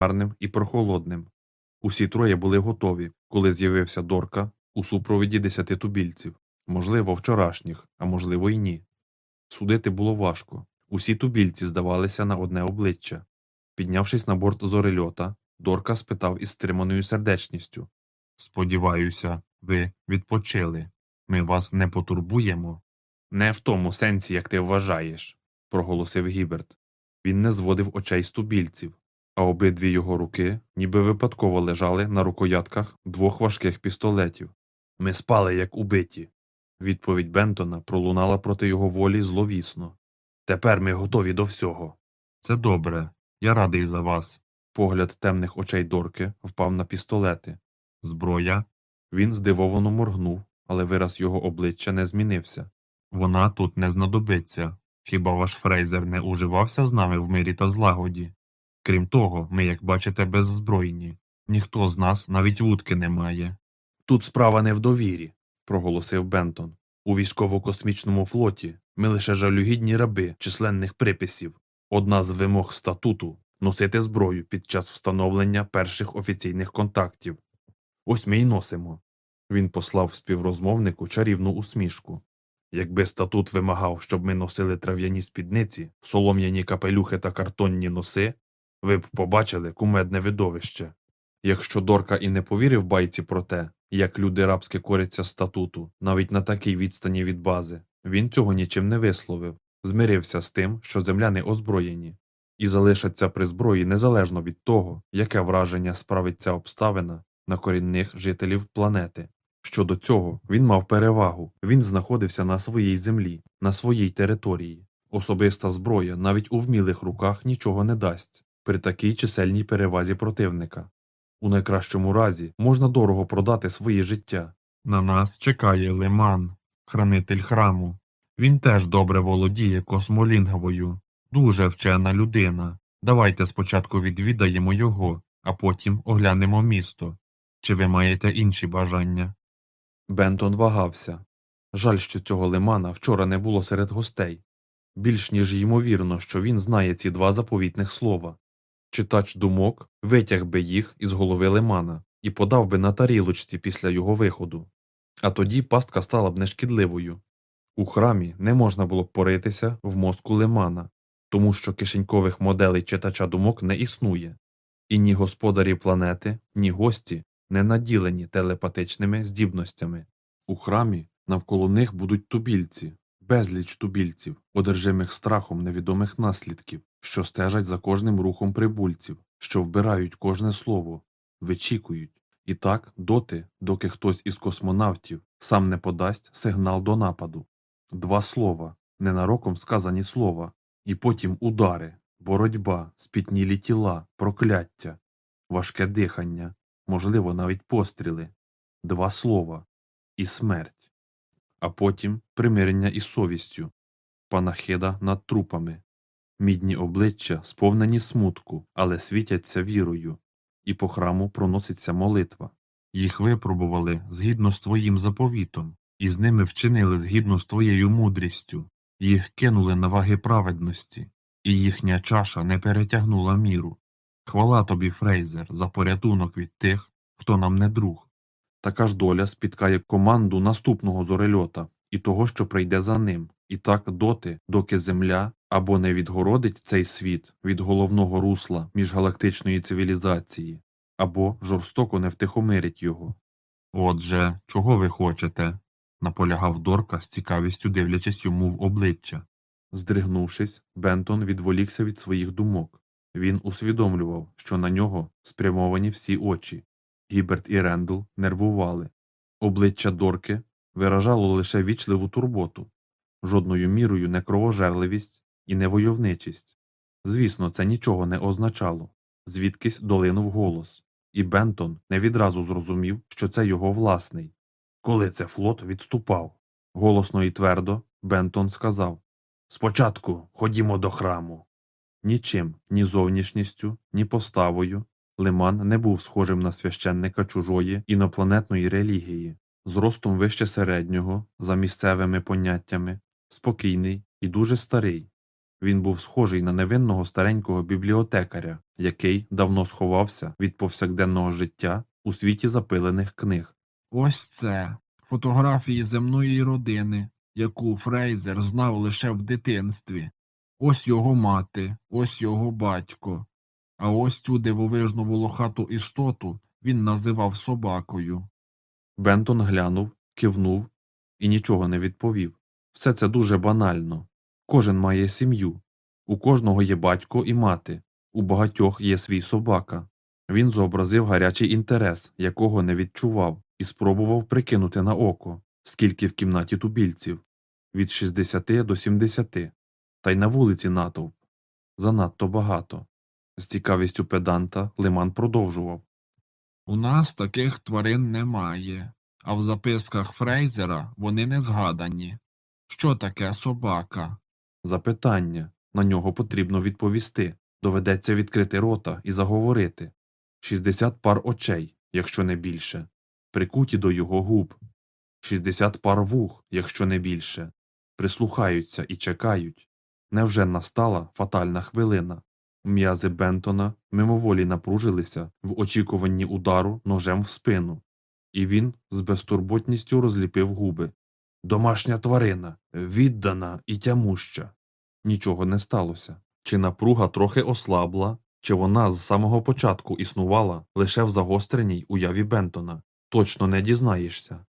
гарним і прохолодним. Усі троє були готові, коли з'явився Дорка у супровіді десяти тубільців, можливо, вчорашніх, а можливо, й ні. Судити було важко. Усі тубільці здавалися на одне обличчя. Піднявшись на борт зорельота, Дорка спитав із стриманою сердечністю Сподіваюся, ви відпочили. Ми вас не потурбуємо. Не в тому сенсі, як ти вважаєш, проголосив Гіберт. Він не зводив очей з тубільців, а обидві його руки ніби випадково лежали на рукоятках двох важких пістолетів. Ми спали, як убиті. Відповідь Бентона пролунала проти його волі зловісно. Тепер ми готові до всього. Це добре. Я радий за вас. Погляд темних очей Дорки впав на пістолети. Зброя. Він здивовано моргнув, але вираз його обличчя не змінився. Вона тут не знадобиться. Хіба ваш фрейзер не уживався з нами в мирі та злагоді? Крім того, ми, як бачите, беззбройні. Ніхто з нас навіть вудки не має. Тут справа не в довірі, проголосив Бентон. У військово-космічному флоті ми лише жалюгідні раби численних приписів. Одна з вимог статуту носити зброю під час встановлення перших офіційних контактів. Ось ми й носимо. Він послав співрозмовнику чарівну усмішку. Якби статут вимагав, щоб ми носили трав'яні спідниці, солом'яні капелюхи та картонні носи, ви б побачили кумедне видовище. Якщо Дорка і не повірив байці про те, як люди рабськи коряться статуту, навіть на такій відстані від бази, він цього нічим не висловив, змирився з тим, що земляни озброєні, і залишаться при зброї незалежно від того, яке враження справить ця обставина на корінних жителів планети. Щодо цього, він мав перевагу, він знаходився на своїй землі, на своїй території. Особиста зброя навіть у вмілих руках нічого не дасть при такій чисельній перевазі противника. У найкращому разі можна дорого продати своє життя. На нас чекає лиман, хранитель храму. Він теж добре володіє космолінговою, дуже вчена людина. Давайте спочатку відвідаємо його, а потім оглянемо місто. Чи ви маєте інші бажання? Бентон вагався. Жаль, що цього лимана вчора не було серед гостей. Більш ніж ймовірно, що він знає ці два заповітних слова. Читач думок витяг би їх із голови лимана і подав би на тарілочці після його виходу. А тоді пастка стала б нешкідливою. У храмі не можна було б поритися в мозку лимана, тому що кишенькових моделей читача думок не існує, і ні господарі планети, ні гості не наділені телепатичними здібностями. У храмі навколо них будуть тубільці, безліч тубільців, одержимих страхом невідомих наслідків, що стежать за кожним рухом прибульців, що вбирають кожне слово, вичікують, і так доти, доки хтось із космонавтів сам не подасть сигнал до нападу. Два слова, ненароком сказані слова, і потім удари, боротьба, спітнілі тіла, прокляття, важке дихання, можливо, навіть постріли, два слова. І смерть, а потім примирення із совістю, панахида над трупами, мідні обличчя сповнені смутку, але світяться вірою, і по храму проноситься молитва. Їх випробували згідно з твоїм заповітом, і з ними вчинили згідно з твоєю мудрістю, їх кинули на ваги праведності, і їхня чаша не перетягнула міру. Хвала тобі, Фрейзер, за порятунок від тих, хто нам не друг. Така ж доля спіткає команду наступного зорельота і того, що прийде за ним, і так доти, доки Земля або не відгородить цей світ від головного русла міжгалактичної цивілізації, або жорстоко не втихомирить його. Отже, чого ви хочете? наполягав Дорка з цікавістю дивлячись йому в обличчя. Здригнувшись, Бентон відволікся від своїх думок. Він усвідомлював, що на нього спрямовані всі очі. Гіберт і Рендл нервували. Обличчя Дорки виражало лише вічливу турботу, жодною мірою не кровожерливість і не войовничість. Звісно, це нічого не означало. Звідкись долинув голос, і Бентон не відразу зрозумів, що це його власний. Коли це флот відступав. Голосно і твердо Бентон сказав Спочатку ходімо до храму. Нічим, ні зовнішністю, ні поставою Лиман не був схожим на священника чужої інопланетної релігії, зростом вище середнього, за місцевими поняттями, спокійний і дуже старий. Він був схожий на невинного старенького бібліотекаря, який давно сховався від повсякденного життя у світі запилених книг. Ось це фотографії земної родини, яку Фрейзер знав лише в дитинстві. Ось його мати, ось його батько. А ось цю дивовижну волохату істоту він називав собакою. Бентон глянув, кивнув і нічого не відповів. Все це дуже банально. Кожен має сім'ю. У кожного є батько і мати, у багатьох є свій собака. Він зобразив гарячий інтерес, якого не відчував, і спробував прикинути на око, скільки в кімнаті тубільців від 60 до 70, та й на вулиці натовп. Занадто багато. З цікавістю педанта Лиман продовжував. У нас таких тварин немає, а в записках Фрейзера вони не згадані. Що таке собака? Запитання. На нього потрібно відповісти. Доведеться відкрити рота і заговорити. 60 пар очей, якщо не більше, прикуті до його губ. 60 пар вух, якщо не більше, прислухаються і чекають. Невже настала фатальна хвилина? М'язи Бентона мимоволі напружилися в очікуванні удару ножем в спину, і він з безтурботністю розліпив губи. Домашня тварина, віддана і тямуща. Нічого не сталося. Чи напруга трохи ослабла, чи вона з самого початку існувала лише в загостреній уяві Бентона. Точно не дізнаєшся.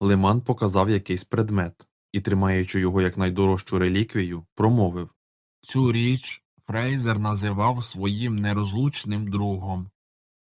Лиман показав якийсь предмет і, тримаючи його як найдорожчу реліквію, промовив Цю річ Фрейзер називав своїм нерозлучним другом.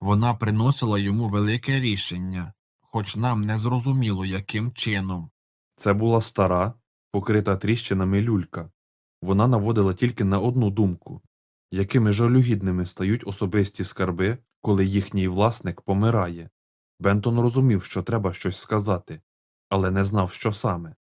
Вона приносила йому велике рішення, хоч нам не зрозуміло, яким чином. Це була стара, покрита тріщинами люлька. Вона наводила тільки на одну думку якими жалюгідними стають особисті скарби, коли їхній власник помирає. Бентон розумів, що треба щось сказати, але не знав, що саме.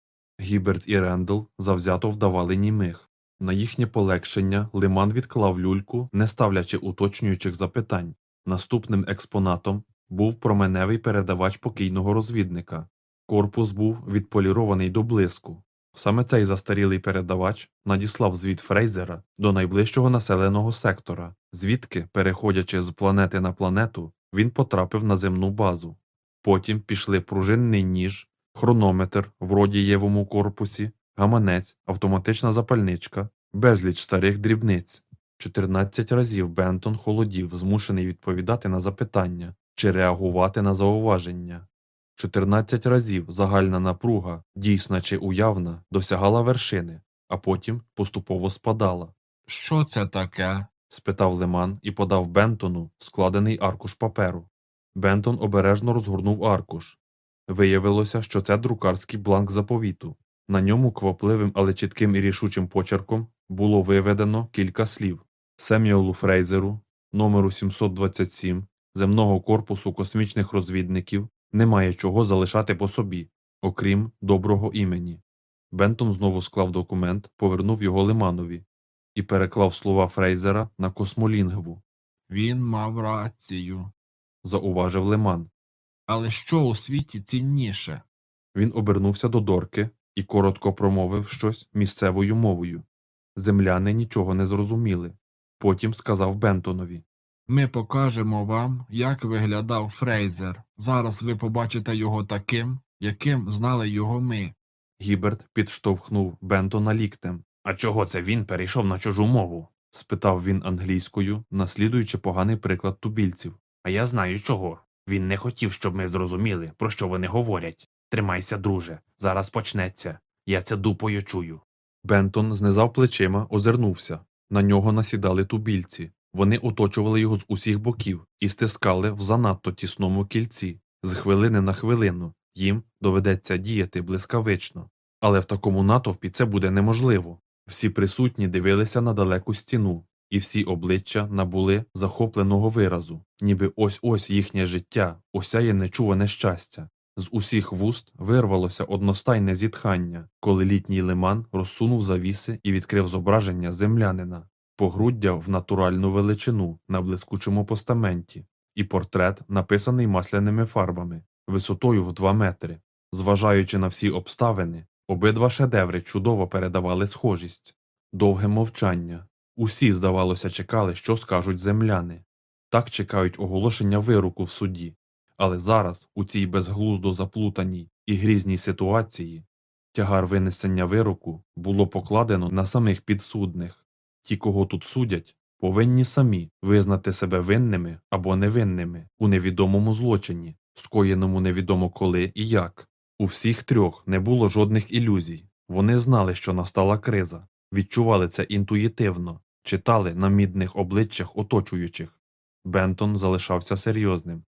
Гіберт і Рендл завзято вдавали німих. На їхнє полегшення Лиман відклав люльку, не ставлячи уточнюючих запитань. Наступним експонатом був променевий передавач покійного розвідника. Корпус був відполірований до блиску. Саме цей застарілий передавач надіслав звіт Фрейзера до найближчого населеного сектора, звідки, переходячи з планети на планету, він потрапив на земну базу. Потім пішли пружинний ніж, хронометр в родієвому корпусі, гаманець, автоматична запальничка, безліч старих дрібниць. 14 разів Бентон холодів, змушений відповідати на запитання чи реагувати на зауваження. 14 разів загальна напруга, дійсна чи уявна, досягала вершини, а потім поступово спадала. Що це таке? спитав Леман і подав Бентону складений аркуш паперу. Бентон обережно розгорнув аркуш. Виявилося, що це друкарський бланк заповіту. На ньому квапливим, але чітким і рішучим почерком було виведено кілька слів Семюелу Фрейзеру, номеру 727, земного корпусу космічних розвідників, немає чого залишати по собі, окрім доброго імені. Бентон знову склав документ, повернув його Лиманові і переклав слова Фрейзера на космолінгву, Він мав рацію. зауважив Лиман. Але що у світі цінніше? Він обернувся до Дорки і коротко промовив щось місцевою мовою. Земляни нічого не зрозуміли. Потім сказав Бентонові Ми покажемо вам, як виглядав Фрейзер. Зараз ви побачите його таким, яким знали його ми. Гіберт підштовхнув Бентона ліктем. А чого це він перейшов на чужу мову? спитав він англійською, наслідуючи поганий приклад тубільців. А я знаю чого. Він не хотів, щоб ми зрозуміли, про що вони говорять. Тримайся, друже, зараз почнеться. Я це дупою чую. Бентон знизав плечима, озирнувся. На нього насідали тубільці. Вони оточували його з усіх боків і стискали в занадто тісному кільці. З хвилини на хвилину їм доведеться діяти блискавично. Але в такому натовпі це буде неможливо. Всі присутні дивилися на далеку стіну, і всі обличчя набули захопленого виразу, ніби ось ось їхнє життя, осяє нечуване щастя. З усіх вуст вирвалося одностайне зітхання, коли літній лиман розсунув завіси і відкрив зображення землянина, погруддя в натуральну величину на блискучому постаменті, і портрет, написаний масляними фарбами, висотою в два метри. Зважаючи на всі обставини, обидва шедеври чудово передавали схожість. Довге мовчання. Усі, здавалося, чекали, що скажуть земляни. Так чекають оголошення вироку в суді. Але зараз, у цій безглуздо заплутаній і грізній ситуації, тягар винесення вироку було покладено на самих підсудних. Ті, кого тут судять, повинні самі визнати себе винними або невинними у невідомому злочині, скоєному невідомо коли і як. У всіх трьох не було жодних ілюзій. Вони знали, що настала криза, відчували це інтуїтивно, читали на мідних обличчях оточуючих. Бентон залишався серйозним.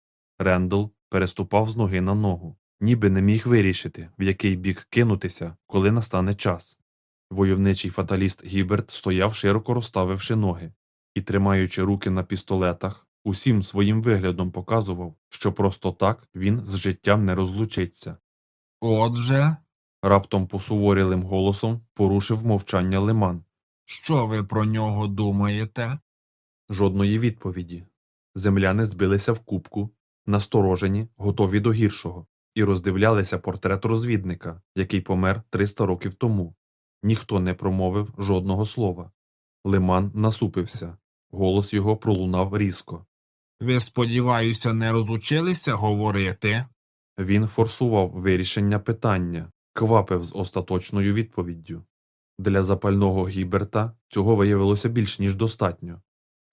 Рендл переступав з ноги на ногу, ніби не міг вирішити, в який бік кинутися, коли настане час. Войовничий фаталіст Гіберт стояв, широко розставивши ноги, і, тримаючи руки на пістолетах, усім своїм виглядом показував, що просто так він з життям не розлучиться. Отже, Раптом посуворілим голосом порушив мовчання лиман. що ви про нього думаєте? Жодної відповіді. Земляни збилися в кубку, насторожені, готові до гіршого, і роздивлялися портрет розвідника, який помер 300 років тому. Ніхто не промовив жодного слова. Лиман насупився. Голос його пролунав різко. Ви, сподіваюся, не розучилися говорити? Він форсував вирішення питання, квапив з остаточною відповіддю. Для запального Гіберта цього виявилося більш ніж достатньо.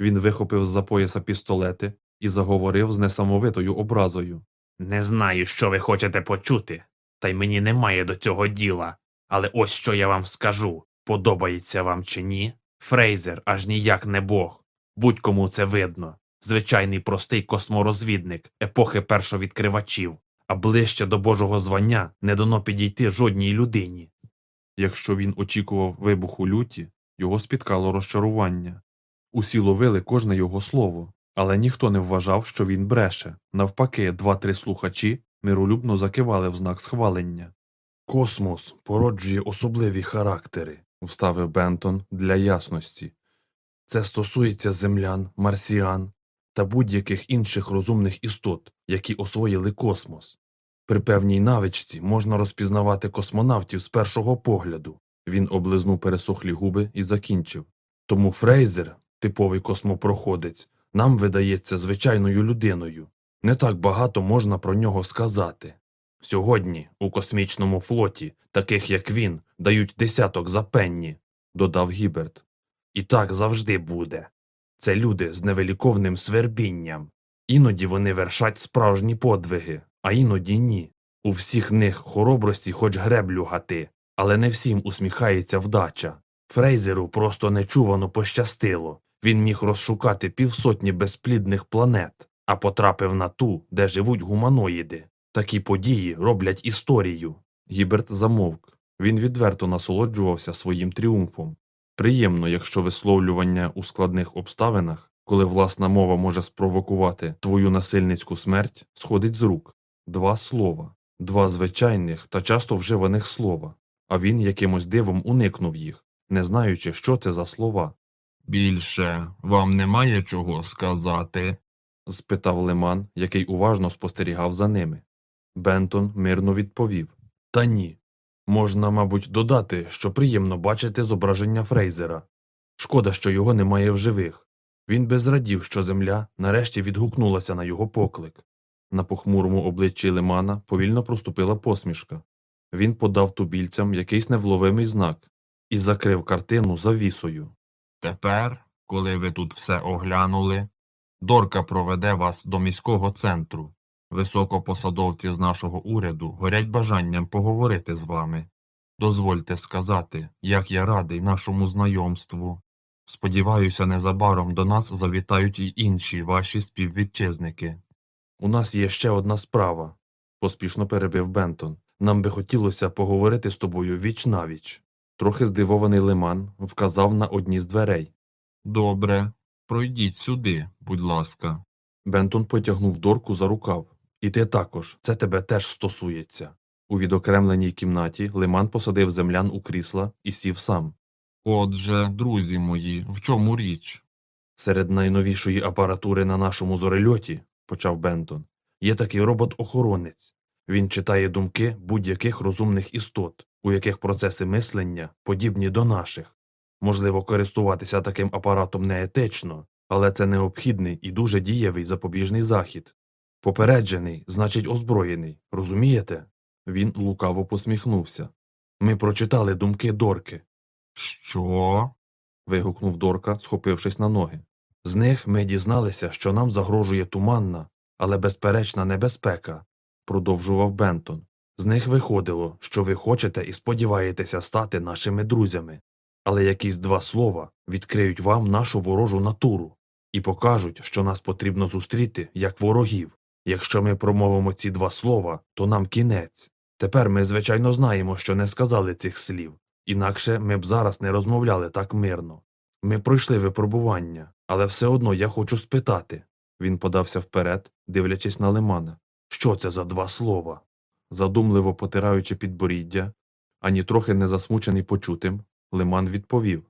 Він вихопив з-за пояса пістолети і заговорив з несамовитою образою. Не знаю, що ви хочете почути, та й мені немає до цього діла. Але ось що я вам скажу подобається вам чи ні? Фрейзер аж ніяк не бог. Будь-кому це видно. Звичайний простий косморозвідник епохи першовідкривачів, а ближче до Божого звання не дано підійти жодній людині. Якщо він очікував вибуху люті, його спіткало розчарування. Усі ловили кожне його слово, але ніхто не вважав, що він бреше. Навпаки, два-три слухачі миролюбно закивали в знак схвалення. Космос породжує особливі характери, вставив Бентон для ясності. Це стосується землян, марсіан та будь-яких інших розумних істот, які освоїли космос. При певній навичці можна розпізнавати космонавтів з першого погляду. Він облизнув пересохлі губи і закінчив. Тому Фрейзер, типовий космопроходець, нам видається звичайною людиною. Не так багато можна про нього сказати. Сьогодні у космічному флоті, таких як він, дають десяток за пенні, додав Гіберт. І так завжди буде. Це люди з невеликовним свербінням. Іноді вони вершать справжні подвиги, а іноді ні. У всіх них хоробрості хоч греблю гати, але не всім усміхається вдача. Фрейзеру просто нечувано пощастило. Він міг розшукати півсотні безплідних планет, а потрапив на ту, де живуть гуманоїди. Такі події роблять історію. Гіберт замовк. Він відверто насолоджувався своїм тріумфом. Приємно, якщо висловлювання у складних обставинах, коли власна мова може спровокувати твою насильницьку смерть, сходить з рук. Два слова, два звичайних та часто вживаних слова, а він якимось дивом уникнув їх, не знаючи, що це за слова. Більше вам немає чого сказати. спитав Леман, який уважно спостерігав за ними. Бентон мирно відповів Та ні. Можна, мабуть, додати, що приємно бачити зображення Фрейзера. Шкода, що його немає в живих. Він би зрадів, що земля нарешті відгукнулася на його поклик. На похмурому обличчі Лемана повільно проступила посмішка. Він подав тубільцям якийсь невловимий знак і закрив картину завісою. Тепер, коли ви тут все оглянули, Дорка проведе вас до міського центру. Високопосадовці з нашого уряду горять бажанням поговорити з вами. Дозвольте сказати, як я радий нашому знайомству. Сподіваюся, незабаром до нас завітають й інші ваші співвітчизники. У нас є ще одна справа, поспішно перебив Бентон. Нам би хотілося поговорити з тобою віч навіч. Трохи здивований лиман вказав на одні з дверей. Добре, пройдіть сюди, будь ласка. Бентон потягнув дорку за рукав. І ти також, це тебе теж стосується. У відокремленій кімнаті лиман посадив землян у крісла і сів сам. Отже, друзі мої, в чому річ? Серед найновішої апаратури на нашому зорельоті, почав Бентон, є такий робот-охоронець. Він читає думки будь-яких розумних істот, у яких процеси мислення подібні до наших. Можливо, користуватися таким апаратом неетично, але це необхідний і дуже дієвий запобіжний захід. Попереджений, значить озброєний, розумієте? Він лукаво посміхнувся. Ми прочитали думки Дорки. Що? вигукнув Дорка, схопившись на ноги. З них ми дізналися, що нам загрожує туманна, але безперечна небезпека, продовжував Бентон. З них виходило, що ви хочете і сподіваєтеся стати нашими друзями, але якісь два слова відкриють вам нашу ворожу натуру і покажуть, що нас потрібно зустріти як ворогів. Якщо ми промовимо ці два слова, то нам кінець. Тепер ми, звичайно, знаємо, що не сказали цих слів, інакше ми б зараз не розмовляли так мирно. Ми пройшли випробування, але все одно я хочу спитати. Він подався вперед, дивлячись на лимана. Що це за два слова? Задумливо потираючи підборіддя, ані трохи не засмучений почутим, лиман відповів.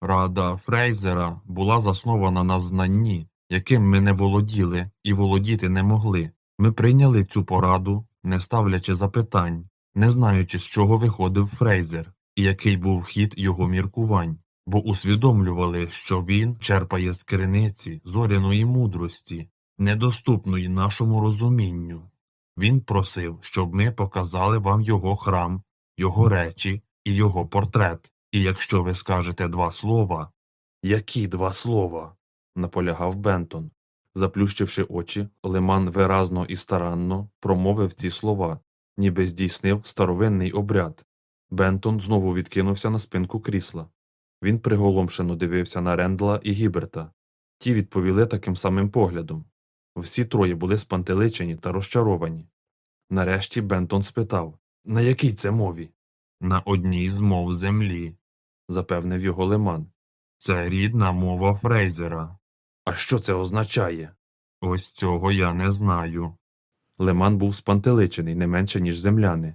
Рада Фрейзера була заснована на знанні, яким ми не володіли і володіти не могли. Ми прийняли цю пораду, не ставлячи запитань, не знаючи, з чого виходив Фрейзер і який був хід його міркувань, бо усвідомлювали, що він черпає з криниці зоряної мудрості, недоступної нашому розумінню. Він просив, щоб ми показали вам його храм, його речі і його портрет. І якщо ви скажете два слова, Які два слова? наполягав Бентон. Заплющивши очі, Лиман виразно і старанно промовив ці слова, ніби здійснив старовинний обряд. Бентон знову відкинувся на спинку крісла. Він приголомшено дивився на Рендла і Гіберта. Ті відповіли таким самим поглядом. Всі троє були спантеличені та розчаровані. Нарешті Бентон спитав На якій це мові? на одній з мов землі. запевнив його Лиман. Це рідна мова Фрейзера. А що це означає? Ось цього я не знаю. Леман був спантеличений не менше, ніж земляни.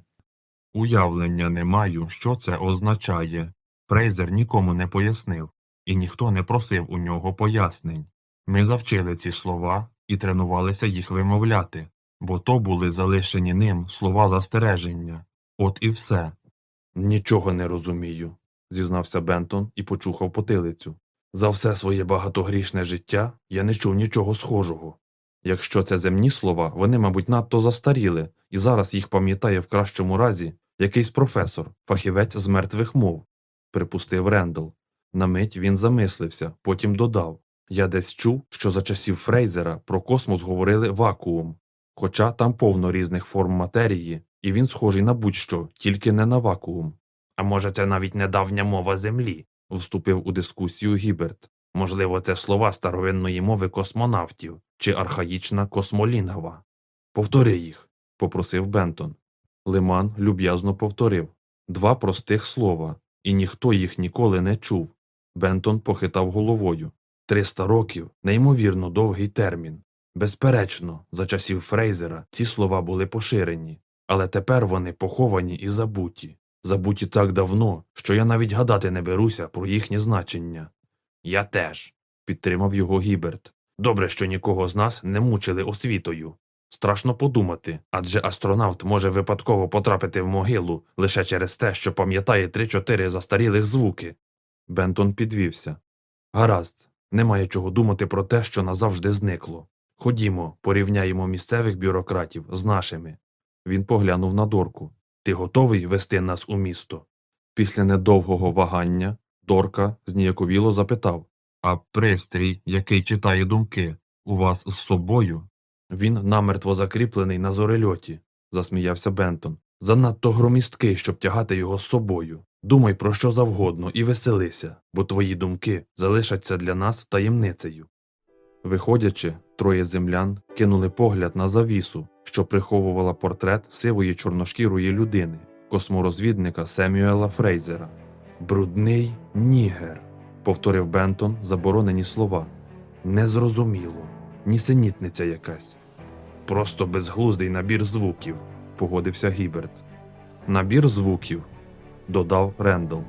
Уявлення не маю, що це означає. Фрейзер нікому не пояснив, і ніхто не просив у нього пояснень. Ми завчили ці слова і тренувалися їх вимовляти, бо то були залишені ним слова застереження. От і все. Нічого не розумію, зізнався Бентон і почухав потилицю. За все своє багатогрішне життя я не чув нічого схожого. Якщо це земні слова, вони, мабуть, надто застаріли, і зараз їх пам'ятає в кращому разі якийсь професор, фахівець з мертвих мов, припустив Рендл. На мить він замислився, потім додав Я десь чув, що за часів Фрейзера про космос говорили вакуум, хоча там повно різних форм матерії, і він схожий на будь-що, тільки не на вакуум. А може, це навіть недавня мова Землі? Вступив у дискусію Гіберт. Можливо, це слова старовинної мови космонавтів чи архаїчна космолінгва. Повтори їх, попросив Бентон. Лиман люб'язно повторив два простих слова, і ніхто їх ніколи не чув. Бентон похитав головою. Триста років неймовірно довгий термін. Безперечно, за часів Фрейзера ці слова були поширені, але тепер вони поховані і забуті. Забуті так давно, що я навіть гадати не беруся про їхнє значення. Я теж. Підтримав його Гіберт. Добре, що нікого з нас не мучили освітою. Страшно подумати, адже астронавт може випадково потрапити в могилу лише через те, що пам'ятає три-чотири застарілих звуки. Бентон підвівся. Гаразд, немає чого думати про те, що назавжди зникло. Ходімо, порівняємо місцевих бюрократів з нашими. Він поглянув на Дорку. Ти готовий вести нас у місто? Після недовгого вагання Дорка зніяковіло запитав. А пристрій, який читає думки, у вас з собою? Він намертво закріплений на зорельоті, засміявся Бентон. Занадто громісткий, щоб тягати його з собою. Думай про що завгодно і веселися, бо твої думки залишаться для нас таємницею. Виходячи, троє землян кинули погляд на завісу, що приховувала портрет сивої чорношкірої людини, косморозвідника Семюела Фрейзера. Брудний нігер, повторив Бентон заборонені слова. Незрозуміло, нісенітниця якась. Просто безглуздий набір звуків. погодився Гіберт. Набір звуків, додав Рендл.